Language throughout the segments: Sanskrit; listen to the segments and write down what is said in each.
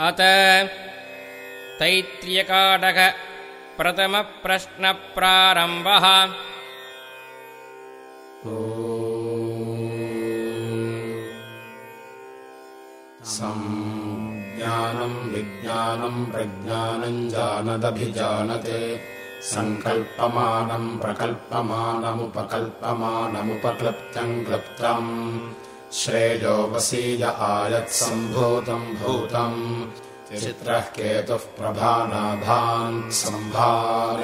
अत तैत्र्यकाटक प्रथमप्रश्नप्रारम्भः। ज्ञानम् विज्ञानम् प्रज्ञानम् जानदभिजानते सङ्कल्पमानम् प्रकल्पमानमुपकल्पमानमुपक्लृप्तम् क्लृप्तम् श्रेयोपसीय आयत्सम्भूतम् भूतम् चित्रः केतुः प्रभानाभान् सम्भार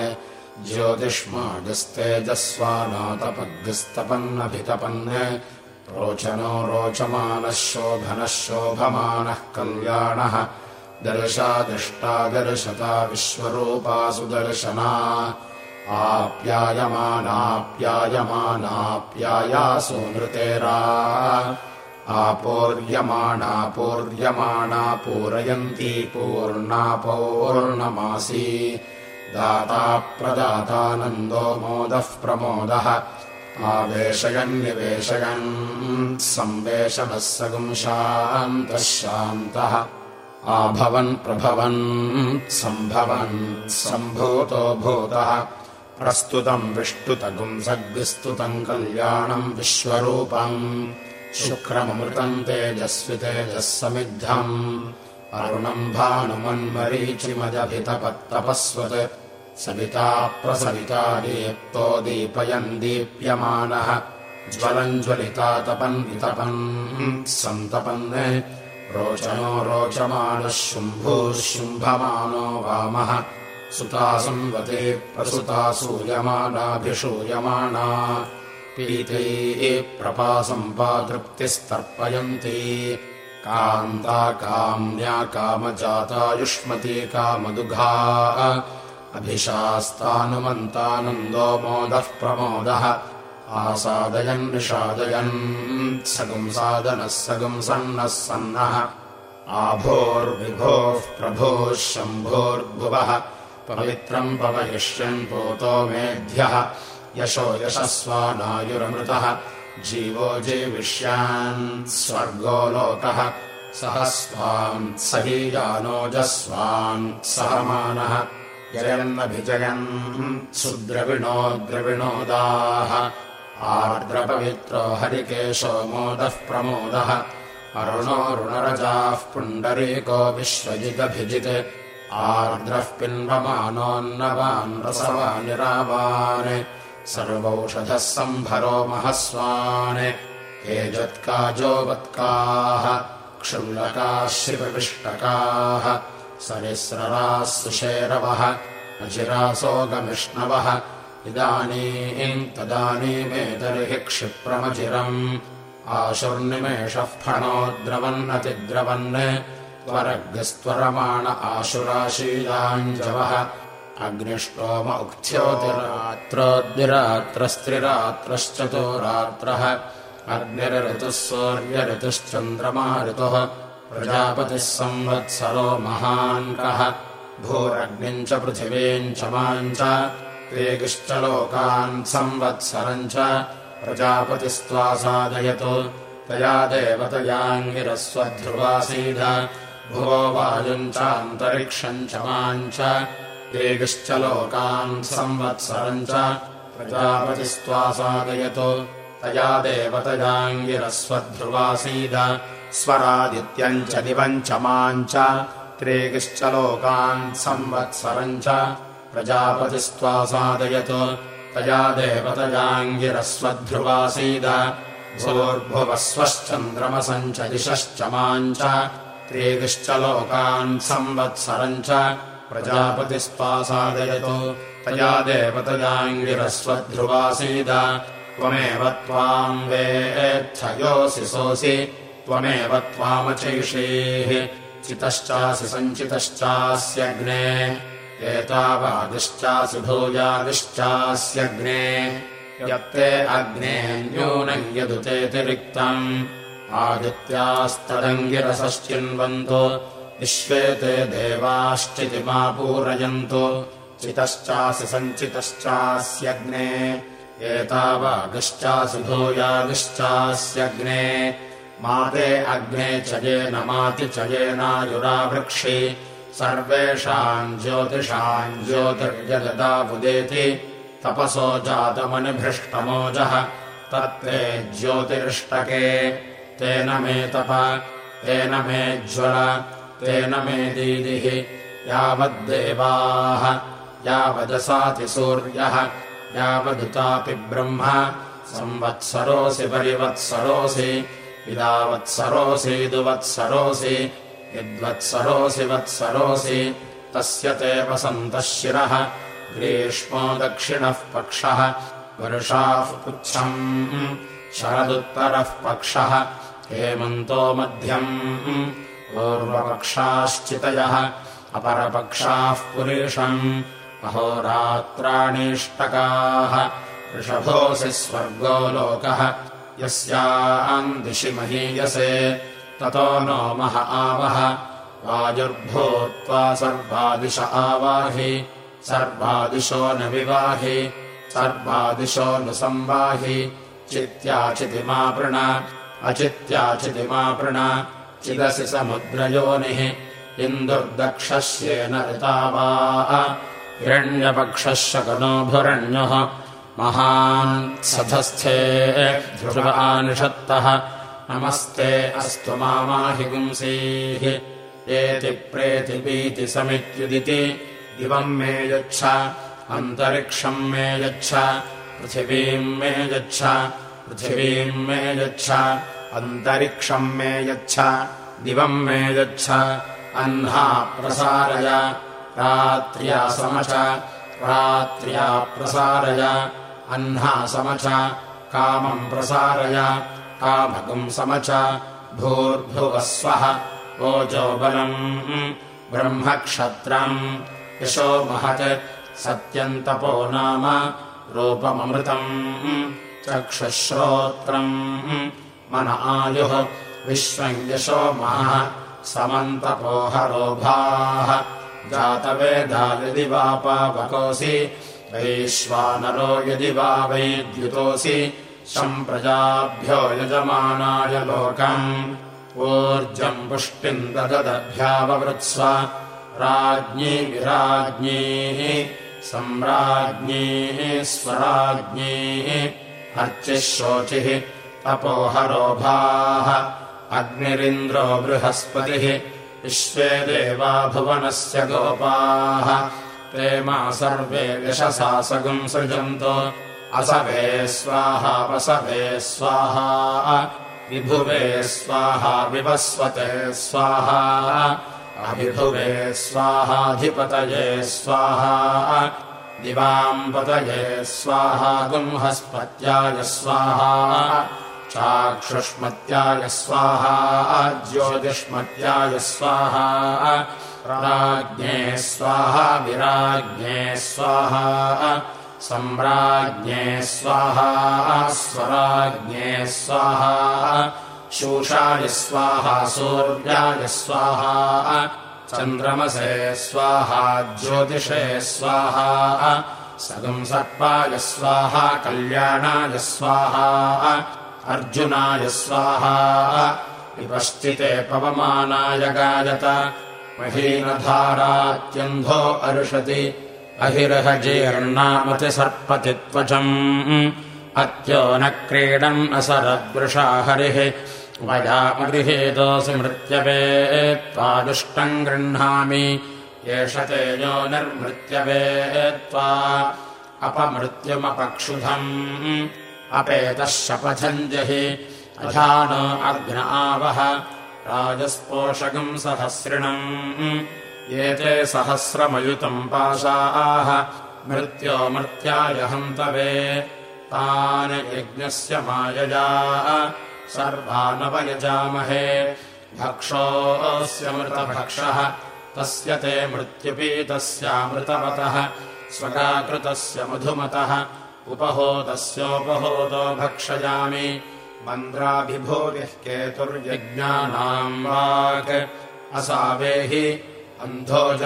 ज्योतिष्मागस्तेजस्वानातपग्स्तपन्नभितपन् रोचनो रोचमानः शोभनः शोभमानः कल्याणः दर्शादिष्टादर्शता विश्वरूपासु दर्शना आप्यायमानाप्यायमानाप्यायासु नृतेरा। आपूर्यमाणापूर्यमाणा पूरयन्ती पूर्णा पौर्णमासी दाता प्रदातानन्दो मोदः प्रमोदः। आवेशयन्निवेशयन् संवेशनः सगुंशान्तः शान्तः। आभवन् प्रभवन् सम्भवन् सम्भूतो भूतः प्रस्तुतम् विष्टुतगुम् सग्विस्तुतम् कल्याणम् विश्वरूपम्। शुक्रममृतम् तेजस्वि तेजः समिद्धम् अरुणम् भानुमन्मरीचिमदभितपत्तपस्वत् सविता प्रसविता दीप्तो दीपयन् दीप्यमानः। ज्वलम् ज्वलितातपन् वितपन्। सन्तपन् रोचनो रोचमानः शुम्भूः शुम्भमानो वामः सुता संवते प्रसुता सूयमानाभिषूयमाणा पीतैः प्रपासम्पातृप्तिस्तर्पयन्ती कान्ता काम्या कामजातायुष्मती कामदुघा। अभिशास्तानुमन्तानन्दो मोदः प्रमोदः। आसादयन् निषादयन्। सगुंसादनः सगुंसन्नः सन्नः। आभोर्विभोः प्रभोः शम्भोर्भुवः पवित्रम् पवयिष्यन् पोतो मेध्यः। यशो यशस्वानायुरमृतः जीवो जीविष्यान् स्वर्गो लोकः। सह स्वान् सहीयानोजस्वान् सहमानः। ययन्नभिजयन् सुद्रविणो द्रविणोदाः आर्द्रपवित्रो हरिकेशो मोदः प्रमोदः। अरुणोऽरुणरजाः पुण्डरीको विश्वजिदभिजित् आर्द्रः पिन्वमानोन्नवान् रसवानिरावान् सर्वौषधः सम्भरो महस्वान्। हेजत्काजोवत्काः क्षुल्लकाः शिवविष्टकाः सरिस्रराः सुषेरवः अजिरासोगमिष्णवः। इदानीम् तदानीमेतर्हि क्षिप्रमचिरम् आशुर्निमेषः फणो द्रवन्नतिद्रवन् त्वरग्स्त्वरमाण आशुराशीलाञ्जवः अग्निष्टोम उक्थ्योतिरात्रोद्विरात्रस्त्रिरात्रश्चतुरात्रः अग्निरऋतुः सौर्यऋतुश्चन्द्रमा ऋतुः प्रजापतिः संवत्सरो महान्कः भूरग्निम् च पृथिवीम् च माम् च वेगिश्च लोकान् संवत्सरम् च प्रजापतिस्त्वा साधयतु तया देवतयाङ्गिरस्वध्रुवासीद भुवो वायुम् चान्तरिक्षम् माम् च वेगिश्च लोकान् संवत्सरम् च प्रजापतिस्त्वा साधयतु तया देवतयाङ्गिरस्वध्रुवासीद स्वरादित्यम् च दिवम् च माम् च त्रेगिश्च लोकान् संवत्सरम् च प्रजापतिस्त्वा साधयतु तया देवतयाङ्गिरस्वध्रुवासीद भूर्भुवस्वश्चन्द्रमसम् च दिशश्च माम् च त्रेगिश्च लोकान् संवत्सरम् च प्रजापतिस्त्वा साधयतु तया देवतयाङ्गिरस्वध्रुवासीद। त्वमेव त्वाम् वेत्थयोऽसि सोऽसि। त्वमेव त्वामचैषेः। चितश्चासि सञ्चितश्चास्यग्ने। एतावादिश्चासि भूयादिश्चास्यग्ने। यत्ते अग्ने न्यूनम् यदुतेऽतिरिक्तम् आदित्यास्तदङ्गिरसश्चिन्वन्तु। विश्वेते देवाश्चितिमा पूरयन्तु। चितश्चासि सञ्चितश्चास्यग्ने। एतावादिश्चासि भूयादिश्चास्यग्ने माते अग्ने चयेन मातिचयेनायुरावृक्षि सर्वेषाम् ज्योतिषाम् ज्योतिर्यजदाबुदेति। तपसो जातमनिभृष्टमोजः। तत्ते ज्योतिरिष्टके तेन मे तप तेन मे ज्वल तेन मे दीदिः यावद्देवाः यावदसाति सूर्यः यावदुतापि ब्रह्म संवत्सरोऽसि परिवत्सरोऽसि दुवत्सरोऽसि यद्वत्सरोऽसि वत्सरोऽसि तस्य ते वसन्तः शिरः ग्रीष्मो दक्षिणः पक्षः वर्षाः पुच्छम् शरदुत्तरः पक्षः हेमन्तो मध्यम्। पूर्वपक्षाश्चितयः अपरपक्षाः पुरीषम्। अहोरात्राणीष्टकाः वृषभोऽसि स्वर्गो लोकः। यस्याम् दिशि महीयसे। ततो नो मह आवह। वायुर्भूत्वा सर्वादिश आवाहि। सर्वादिशो न विवाहि। सर्वादिशो न संवाहि। चित्याचितिमापृण अचित्याचितिमापृण चिदसि समुद्रयोनिः इन्दुर्दक्षस्येन ऋतावा हिरण्यपक्षः शकनोभुरण्यः महान् सधस्थे ध्रुवानिषत्तः नमस्ते अस्तु मामाहि पुंसीः। एति प्रेतिपीति समित्युदिति दिवम् मे यच्छ अन्तरिक्षम् मे यच्छ पृथिवीम् मे यच्छ पृथिवीम् मे यच्छ अन्तरिक्षम् मे यच्छ दिवम् मे यच्छ अह्ना प्रसारय रात्र्या समच रात्र्या प्रसारय अह्ना समच कामम् प्रसारय कामकम् समच भूर्भुवस्वः ओजोबलम् ब्रह्मक्षत्रम् यशो महत् सत्यन्तपो नाम रूपममृतम् चक्षुश्रोत्रम् मन आयुः विश्वम् यशो महः समन्तपोहरोभाः। जातवेदा यदि वा पावकोऽसि वैश्वानरो यदि वा वैद्युतोऽसि सम्प्रजाभ्यो यजमानाय लोकम्। ऊर्जम् पुष्टिम् दददभ्याववृत्स्व राज्ञी विराज्ञीः सम्राज्ञीः स्वराज्ञीः अर्चिः शोचिः तपोहरोभाः। अग्निरिन्द्रो बृहस्पतिः। विश्वे देवा भुवनस्य गोपाः। ते मा सर्वे यशसासगम् सृजन्तो। असवे स्वाहा वसवे स्वाहा। विभुवे स्वाहा विवस्वते स्वाहा। अभिभुवे स्वाहाधिपतये स्वाहा। दिवाम्पतये स्वाहा गुंहस्पत्याय स्वाहा चाक्षुष्मत्याय स्वाहा ज्योतिष्मत्याय स्वाहा राज्ञे स्वाहा विराज्ञे स्वाहा सम्राज्ञे स्वाहा स्वराज्ञे स्वाहा शूषाय स्वाहा सूर्याय स्वाहा चन्द्रमसे स्वाहा ज्योतिषे स्वाहा सगुंसर्पाय स्वाहा कल्याणाय स्वाहा अर्जुनाय स्वाहा। विपश्चिते पवमानाय गायत। महीनधारात्यन्धो अर्षति। अहिरहजीर्णामतिसर्पति त्वचम् अत्यो न क्रीडन् असरद्वृषा हरिः। वयामगृहेतोऽसि मृत्यवे। त्वादुष्टम् गृह्णामि। एष तेजो निर्मृत्यवे त्वा। अपमृत्युमपक्षुधम् अपेतः शपथञ्जहि अधान अग्न आवह। राजस्पोषकम् सहस्रिणम्। एते सहस्रमयुतम् पाशाः। मृत्यो मृत्याय हन्तवे तान् यज्ञस्य मायजा। सर्वानवयजामहे। भक्षोऽस्य मृतभक्षः। तस्य ते मृत्युपीतस्यामृतवतः। स्वगाकृतस्य मधुमतः उपहोतस्योपहोतो भक्षयामि मन्द्राभिभूतिः केतुर्यज्ञानाम् वाक्। असावेहि अन्धो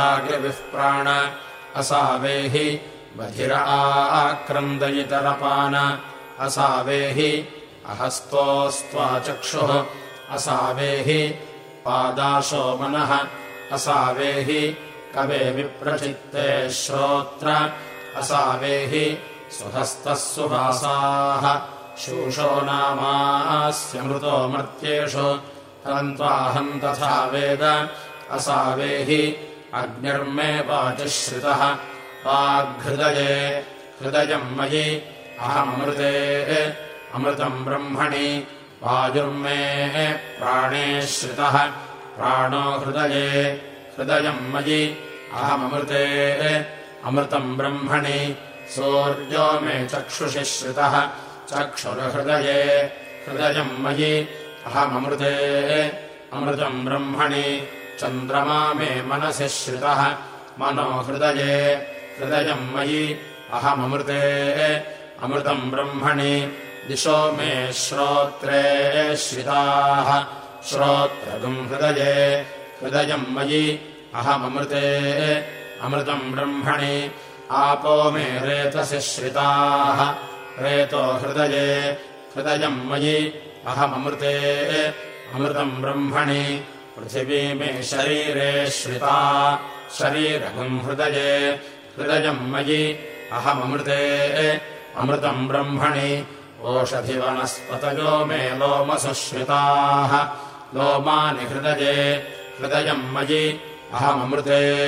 प्राण। असावेहि बधिर आक्रन्दयितरपान। असावेहि अहस्तोऽस्त्वा चक्षुः। असावेहि पादाशो मनः। असावेहि कवे विप्रचित्ते श्रोत्र। असावेहि सुहस्तः सुहासाः शूषो नामास्यमृतो मर्त्येषु। तन्त्वाहम् तथा वेद। असावेहि अग्निर्मे वाचिश्रितः। वाग्हृदये हृदयम् मयि अहमृते अमृतम् ब्रह्मणि वायुर्मे प्राणे श्रितः। प्राणो हृदये हृदयम् मयि अहममृते। अमृतम् ब्रह्मणि सूर्यो मे चक्षुषि श्रितः। चक्षुर्हृदये। हृदयम् मयि। अहममृते। अमृतम् ब्रह्मणि। चन्द्रमा मे मनसि श्रितः। मनो हृदये। हृदयम् मयि। अहममृते। अमृतम् ब्रह्मणि। दिशो मे श्रोत्रे श्रिताः। श्रोत्रगम् हृदये। हृदयम् मयि। अहममृते। अमृतम् ब्रह्मणि आपो मे रेतसि श्रिताः। रेतो हृदये हृदयम् मयि, अहममृते अमृतम् ब्रह्मणि। पृथिवी मे शरीरे श्रिता शरीरगम् हृदये हृदयम् मयि, अहममृते अमृतम् ब्रह्मणि। ओषधिवनस्पतयो मे लोमसुश्रिताः लोमानि हृदये हृदयम् मयि, अहममृते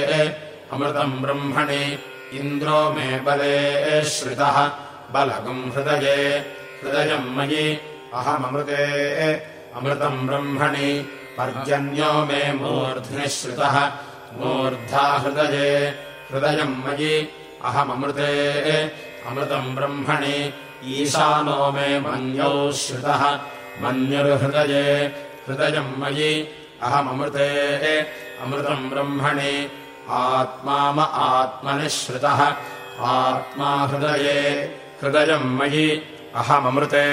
अमृतम् ब्रह्मणि। इन्द्रो मे बले श्रितः बलगम् हृदये। हृदयम् मयि अहममृते। अमृतम् ब्रह्मणि पर्जन्यो मे मूर्ध्नि श्रितः। मूर्धा हृदये हृदयम् मयि अहममृते। अमृतम् ब्रह्मणि ईशानो मे मन्यौ श्रितः। मन्युर्हृदये हृदयम् मयि अहममृते। अमृतम् ब्रह्मणि आत्माम आत्मनि श्रितः आत्मा हृदये हृदयम् मयि अहममृते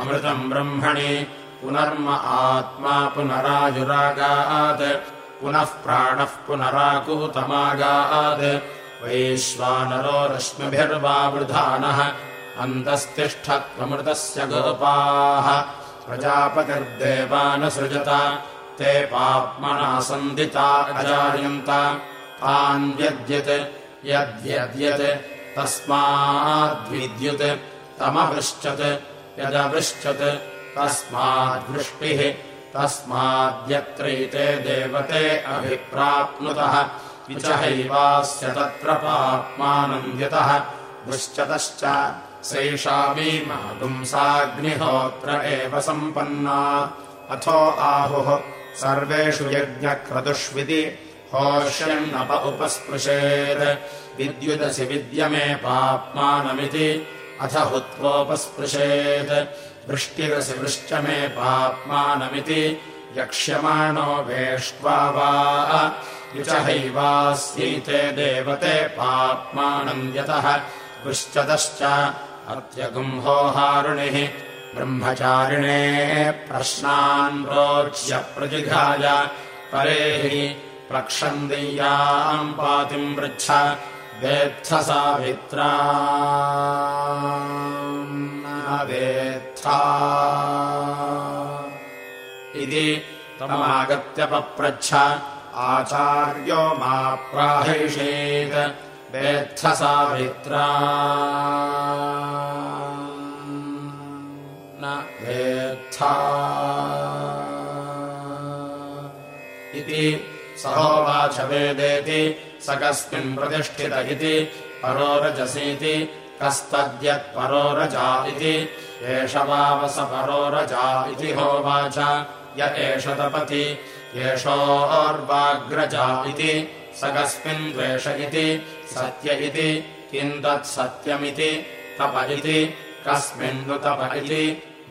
अमृतम् ब्रह्मणि। पुनर्म आत्मा पुनरायुरागात् पुनः प्राणः पुनराकूतमागात्। वैश्वानरो रश्मिभिर्वावृधानः अन्तस्तिष्ठत्वमृतस्य गोपाः। प्रजापतिर्देवानसृजत ते पाप्मना सन्दिता अजायन्त। तान्यद्यत् यद्यद्यत् तस्माद्विद्युत् तमवृश्चत् यदवृश्चत् तस्माद्वृष्टिः तस्माद्यत्रैते देवते अभिप्राप्नुतः। विचहैवास्य तत्र पाप्मानम् यतः। वृश्चतश्च सैषामीमागुंसाग्निहोत्र एव सम्पन्ना। अथो आहुः सर्वेषु यज्ञक्रतुष्विति होष्यन्नप उपस्पृशेत्। विद्युदसि विद्यमे पाप्मानमिति अथ हुत्वोपस्पृशेत्। वृष्टिरसि वृश्च मे पाप्मानमिति यक्ष्यमाणो वेष्ट्वा वा। युचहैवास्यैते देवते पाप्मानम् यतः। पृश्चतश्च अत्यगुम्होहारुणिः ब्रह्मचारिणे प्रश्नान् रोच्य प्रतिघाय परे हि प्रक्षन्दीयाम् पातिम् पृच्छ वेत्थ सावित्रा। वेत्था। इति तमागत्यपप्रच्छ आचार्यो मा प्राहिषेत् वेत्थ सावित्रा इति सहोवाच वेदेति स कस्मिन् प्रतिष्ठित इति परोरजसीति कस्तद्यत्परोरजा इति एष वावस परोरजा इति होवाच य एष तपति एषोर्वाग्रजा इति स कस्मिन् द्वेष इति सत्य इति किम् तत्सत्यमिति तप इति कस्मिन्नु तप इति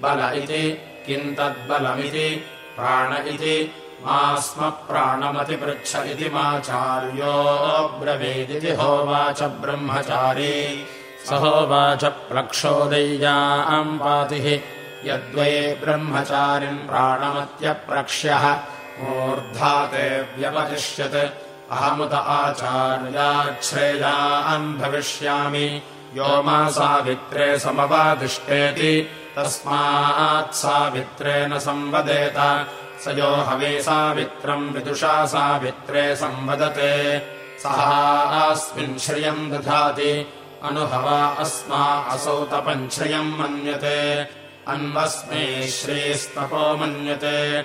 बल इति किम् तद्बलमिति प्राण इति मा स्म प्राणमतिपृच्छ इति माचार्यो ब्रवीदिति होवाच ब्रह्मचारी। स होवाच प्लक्षोदय्याम् पातिः। यद्वै ब्रह्मचारिम् प्राणमत्यप्रक्ष्यः मूर्धा ते व्यपतिष्यत्। अहमुत आचार्याच्छ्रेयान् भविष्यामि। यो मा सावित्रे समवादिष्टेति तस्मात् सावित्रेण संवदेत। स यो हवे सावित्रम् विदुषा सावित्रे संवदते। सहास्मिन् श्रियम् दधाति अनुभवा अस्मा असौ तपम् श्रियम् मन्यते। अन्वस्मै श्रीस्तपो मन्यते।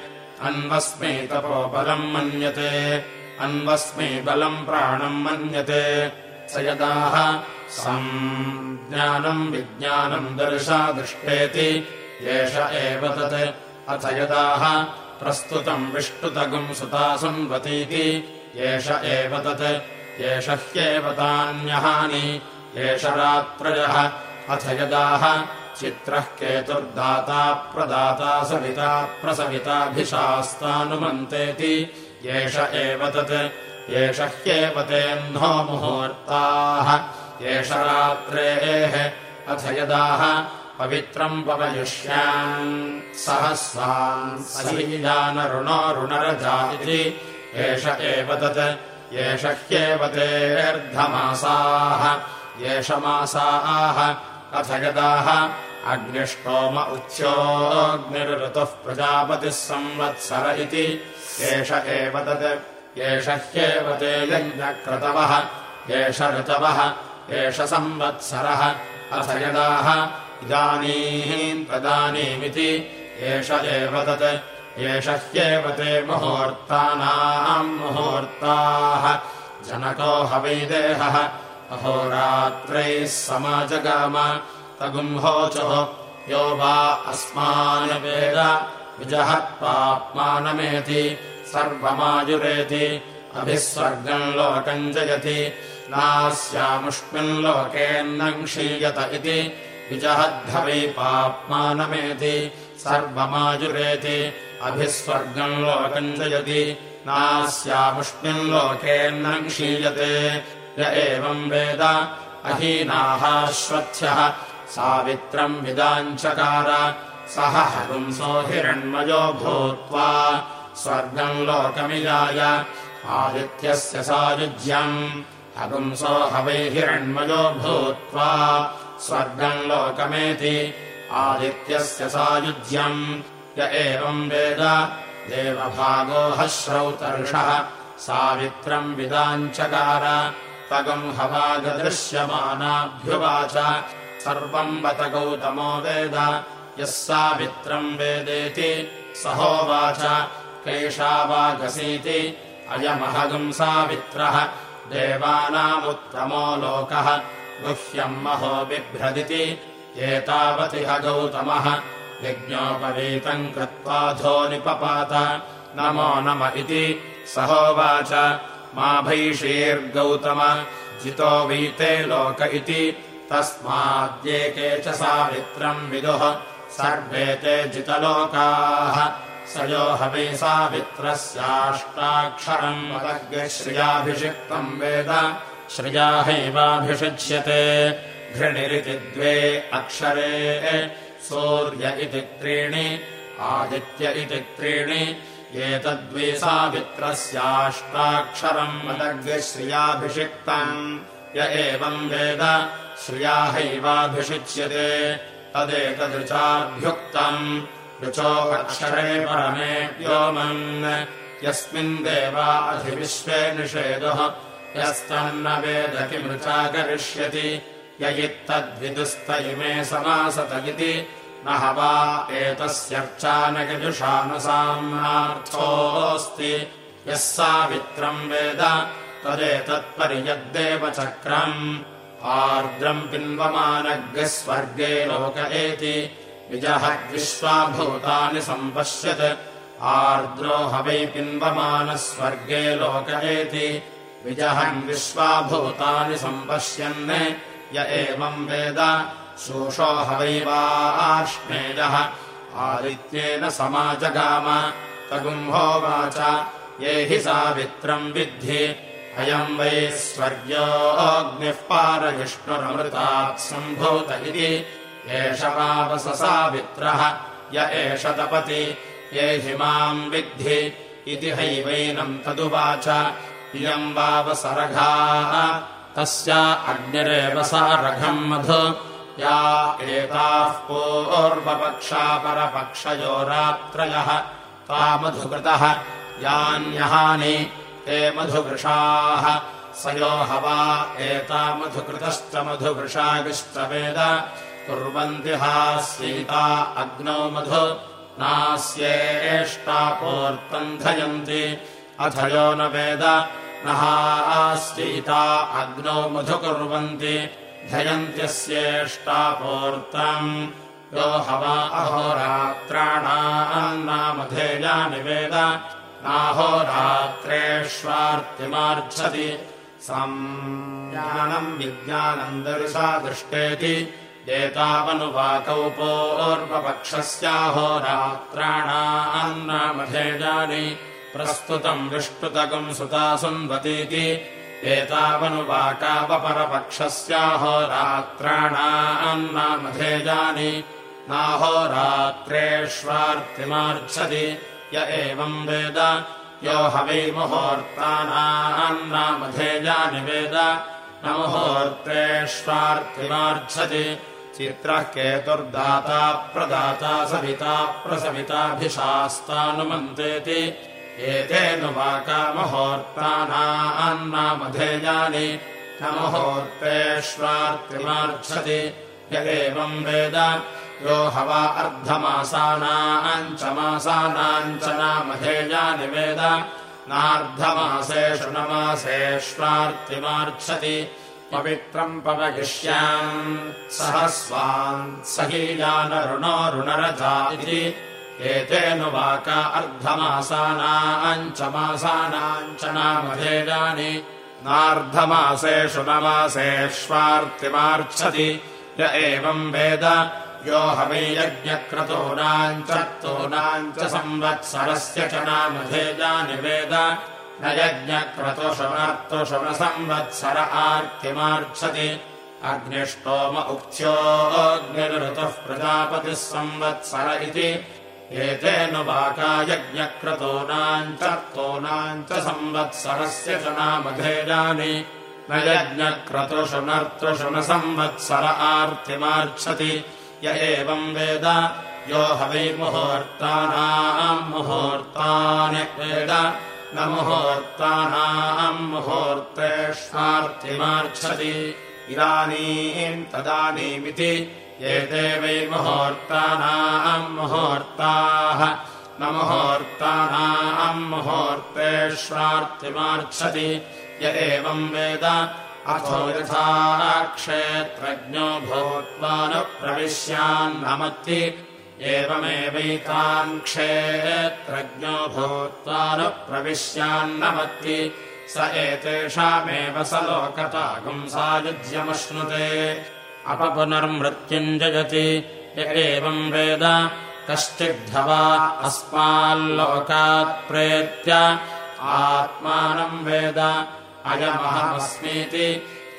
अन्वस्मै तपो बलम् मन्यते। अन्वस्मै बलम् प्राणम् मन्यते। स यदाह ज्ञानम् विज्ञानम् दर्शा दृष्टेति एष एव तत्। अथ यदाह प्रस्तुतम् विष्टुतगुम् सुता संवतीति एष एव तत्। एष ह्येव तान्यहानि एष रात्रयः। अथ यदाह चित्रः केतुर्दाता प्रदाता सविता प्रसविताभिशास्तानुमन्तेति एष एव तत्। एष ह्येव तेऽह्नो मुहूर्ताः एष रात्रेः अथ यदाह पवित्रम् पवयुष्यान् सहस्रान्नरुणोरुणरजा इति एष एव तत् एष ह्येव तेऽर्धमासाः एष मासाः अथ यदाह अग्निष्टोम उच्योऽग्निरुतुः प्रजापतिः संवत्सर इति। एष एव तत् एष ह्येव ते यज्ञक्रतवः एष ऋतवः एष संवत्सरः अथ यदाह इदानीम् तदानीमिति एष एव तत्। एष ह्येव ते मुहूर्तानाम् मुहूर्ताः। जनको हवैदेहः अहोरात्रैः समाजगाम। तगुम्होचोः यो वा अस्मान् वेद। विजहत्पाप्मानमेति। सर्वमायुरेति। अभिः स्वर्गम् लोकम् जयति नास्यामुष्मिन्लोकेऽन्नम् क्षीयत इति विजहद्धवै पाप्मानमेति सर्वमायुरेति अभिः स्वर्गम् लोकम् जयति। नास्यामुष्मिन्लोकेऽन्नम् क्षीयते। य एवम् वेद अहीनाः श्वथ्यः सावित्रम् विदाञ्चकार। सह हपुंसो हिरण्मयो भूत्वा स्वर्गम् लोकमिजाय आदित्यस्य सायुज्यम् हपुंसो हवै हिरण्मयो भूत्वा स्वर्गम् लोकमेति आदित्यस्य सायुज्यम् य एवम् वेद देवभागो हश्रौतर्षः सावित्रम् विदाञ्चकार। तगम् हवागदृश्यमानाभ्युवाच। सर्वम् बत गौतमो वेद। यः सावित्रम् वेदेति सहोवाच। कैषावागसीति अयमहगम् सावित्रः देवानामुत्तमो लोकः। गुह्यम् महो बिभ्रदिति। एतावतिह गौतमः। यज्ञोपवीतम् कृत्वाधो निपपात नमो नम इति। सहोवाच। मा भैषीर्गौतम। जितो वीते लोक इति। तस्माद्येके च सावित्रम् विदुः। सर्वे ते जितलोकाः स यो हवै सावित्रस्याष्टाक्षरम् श्रियाभिषिक्तम् वेद। श्रिया हैवाभिषिच्यते घृणिरिति द्वे अक्षरे। सूर्य इति त्रीणि आदित्य इति त्रीणि एतद्वे सावित्रस्याष्टाक्षरम् मदग्श्रियाभिषिक्तम् य एवम् वेद। श्रिया हैवाभिषिच्यते तदेतदृचाभ्युक्तम् ऋचो अक्षरे परमे व्योमन्। यस्मिन् देवा अधिविश्वे निषेदुः। यस्तन्न वेद किमृचा करिष्यति। य इत्तद्विदुस्त इमे समासत इति। न ह वा एतस्यर्चानकजुषानुसाम्नार्थोऽस्ति यः सावित्रम् वेद। तदेतत्पर्यग्देव चक्रम्। आर्द्रम् पिन्वमानग्ः स्वर्गे लोक एति विजहद्विश्वाभूतानि सम्पश्यत्। आर्द्रो ह वै पिन्वमानः स्वर्गे लोक एति विजहन् विश्वाभूतानि सम्पश्यन्। य एवम् वेद शोषो ह वैवाश्मेयः आदित्येन समाजगाम। तगुम्भोवाच ये हि सावित्रम् विद्धि। अयम् वै स्वर्योऽग्निः पारविष्णुरमृतात् सम्भूत इति एष वावस सावित्रः य एष तपति ये हि माम् विद्धि इति हैवैनम् तदुवाच। इयम् वावसरघाः तस्या अग्निरेव सा रघम् मधु। या एताः पूर्वपक्षापरपक्षयोरात्रयः ता मधुकृतः यान्यहानि ते मधुवृषाः। स यो हवा एता मधुकृतश्च मधुवृषागिश्च वेद कुर्वन्ति हास्यैता अग्नौ मधु। नास्येष्टापोर्तन्धयन्ति अथ यो न वेद न हास्यैता अग्नौ मधु कुर्वन्ति। धयन्त्यस्येष्टापोर्तम् यो हवा अहोरात्राणान्नामधेयानि वेद नाहोरात्रेष्वार्तिमार्च्छति संज्ञानम् विज्ञानम् दर्शा दृष्टेति एतावनुवाकौ पोर्वपक्षस्याहोरात्राणान्नामधेयानि प्रस्तुतम् विष्टुतकम् सुतासुन्वतीति एतावनुवाकावपरपक्षस्याहोरात्राणान्नामधेयानि नाहोरात्रेष्वार्तिमार्च्छति य एवम् वेद यो हवै मुहूर्तानान्नामधेयानि वेद न मुहूर्तेष्वार्तिमार्च्छति चित्रः केतुर्दाता प्रदाता सविता प्रसविताभिशास्तानुमन्तेति। एतेऽनुवाकामहोर्तानान्नामधेयानि न मुहूर्तेष्वार्तिमार्च्छति। य एवम् वेद यो हवा अर्धमासानाम् च मासानाम् च नामधेयानि वेद। नार्धमासेषु न मासेष्वार्तिमार्च्छति पवित्रम् पवयिष्याम्। सह स्वान् सहीयानरुणोरुणरजा इति एतेऽनुवाका अर्धमासानाम् च मासानाम् च नामधेयानि नार्धमासेषु न मासेष्वार्तिमार्च्छति य एवम् वेद। यो हवै यज्ञक्रतूनाम् च तूनाम् च संवत्सरस्य च नामधेयानि वेद न यज्ञक्रतुषमर्तुषमसंवत्सर आर्तिमार्च्छति। अग्निष्टोम उक्थ्योऽग्निरुतः प्रजापतिः संवत्सर इति। एतेन वाका यज्ञक्रतूनाम् च संवत्सरस्य च नामधेयानि न यज्ञक्रतुषुनर्तुषुनसंवत्सर आर्तिमार्च्छति। य एवम् वेद यो हवै मुहूर्तानाम् मुहूर्तानि वेद न मुहूर्तानाम् मुहूर्तेष्वार्तिमार्च्छति इदानीम् तदानीमिति एते वै मुहूर्तानाम् मुहूर्ताः। न मुहूर्तानाम् मुहूर्तेष्वार्तिमार्च्छति य एवम् वेद अथो यथा क्षेत्रज्ञो भूत्वा न प्रविश्यान्नमत्ति एवमेवैतान् क्षेत्रज्ञो भूत्वा न प्रविश्यान्नमत्ति स एतेषामेव स लोकतागुम् सायुज्यमश्नुते। अपपुनर्मृत्युम् जयति य एवम् वेद कश्चिद्धवा अस्माल्लोकात् प्रेत्य आत्मानम् वेद अयमहमस्मीति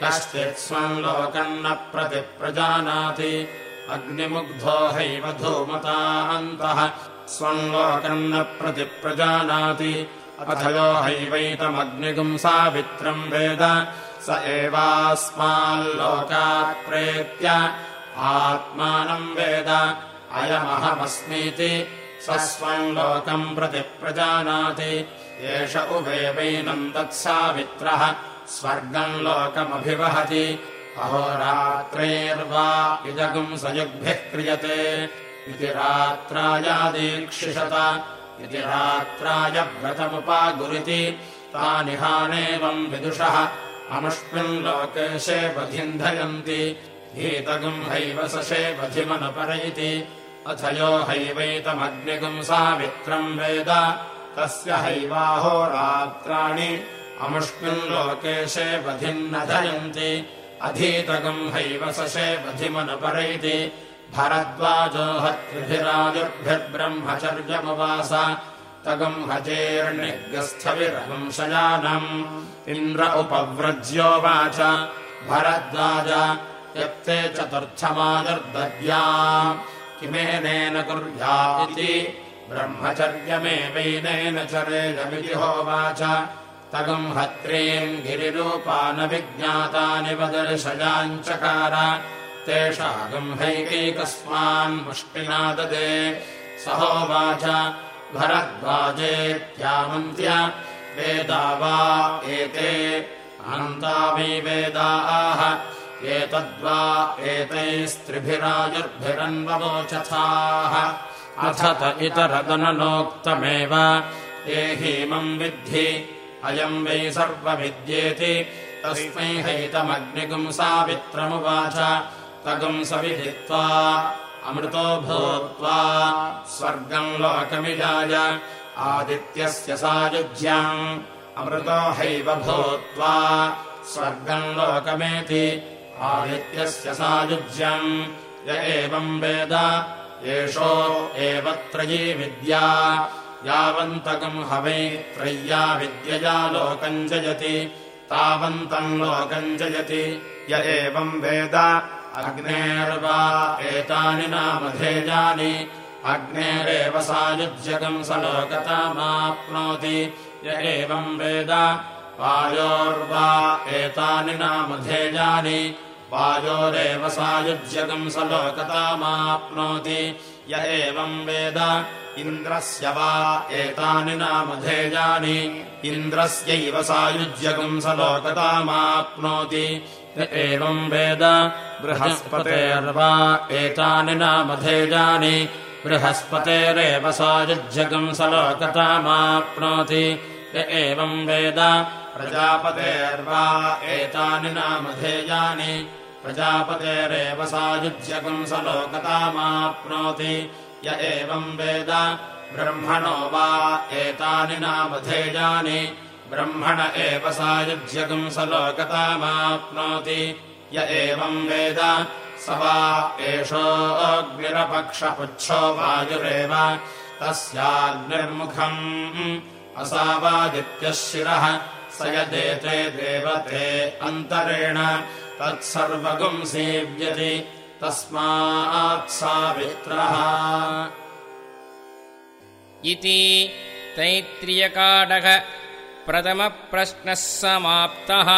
कश्चित् स्वम् लोकम् न प्रतिप्रजानाति अग्निमुग्धो हैव धूमतान्तः स्वम् लोकम् न प्रतिप्रजानाति। अथयो हैवैतमग्निगुम् सावित्रम् वेद। स एवास्माल्लोकात् प्रेत्य आत्मानम् वेद। अयमहमस्मीति स स्वम् लोकम् प्रतिप्रजानाति। एष उभयवैनम् तत्सावित्रः स्वर्गम् लोकमभिवहति अहोरात्रैर्वा इदगुम् सयुग्भिः क्रियते। इति रात्रायादीक्षिषत इति रात्राय व्रतमुपागुरिति। तानिहानेवम् विदुषः। अमुष्मिन् लोके शेवधिन्धयन्ति। धीतगुम् हैव स शेवधिमनुपरयति। अथ यो हैवैतमग्निगुम् सावित्रम् वेद। तस्य हैवाहोरात्राणि अमुष्मिन् लोके शेवधिन्नधयन्ति अधीतगम् हैव स शेवधिमनुपरैति भरद्वाजो हत्रिभिराजुर्भिर्ब्रह्मचर्यमुवास तगम् हजेर्निग्रस्थविरगम् शयानम् इन्द्र उपव्रज्योवाच भरद्वाज यत्ते चतुर्थमादर्दद्या किमेनेन कुर्या इति ब्रह्मचर्यमेवैनेन चरेदमिति होवाच तगम् हत्रीम् गिरिरूपानविज्ञातानि हैकैकस्मान्मुष्टिना ददे सहोवाच भरद्वाजेत्यामन्त्य वेदा वा एते। अनन्तामि वेदाः एतद्वा एतैस्त्रिभिराजुर्भिरन्ववोचथाः। अथ त इतरदननोक्तमेव एहीमम् विद्धि अयम् वै सर्वविद्येति। तस्मै हैतमग्निगुम् सावित्रमुवाच तगुम् सविदित्वा अमृतो भूत्वा स्वर्गम् लोकमिजाय। आदित्यस्य सायुज्यम् अमृतो हैव भूत्वा स्वर्गम् लोकमेति। आदित्यस्य सायुज्यम् य एवम् वेद। एषो एव त्रयी विद्या यावन्तकम् हवै त्रय्या विद्यया लोकम् जयति तावन्तम् लोकम् जयति। य एवम् वेद अग्नेर्वा एतानि नामधेयानि। अग्नेरेव सायुज्यकम् स लोकतामाप्नोति। य एवम् वेद वायोर्वा एतानि नामधेयानि। वायोरेव सायुज्यकम् स लोकतामाप्नोति। य एवम् वेद इन्द्रस्य वा एतानि नामधेयानि। इन्द्रस्यैव सायुज्यकम् स लोकतामाप्नोति एवम् वेद बृहस्पतेर्वा एतानि नामधेयानि। बृहस्पतेरेव सायुज्यकम् स लोकतामाप्नोति। य एवम् वेद प्रजापतेर्वा एतानि नामधेयानि। प्रजापतेरेव सायुज्यकम् स लोकतामाप्नोति य एवम् वेद। ब्रह्मणो वा एतानि नामधेयानि। ब्रह्मण एव सायुज्यकम् स लोकतामाप्नोति। य एवम् वेद। स वा एषोऽग्निरपक्षपुच्छो वायुरेव। तस्याग्निर्मुखम् असावादित्यः शिरः। स यदेते देवते अन्तरेण। तत्सर्वगुम् सेव्यति तस्मात् सावित्रः इति तैत्रियकाडः प्रथमप्रश्नः समाप्तः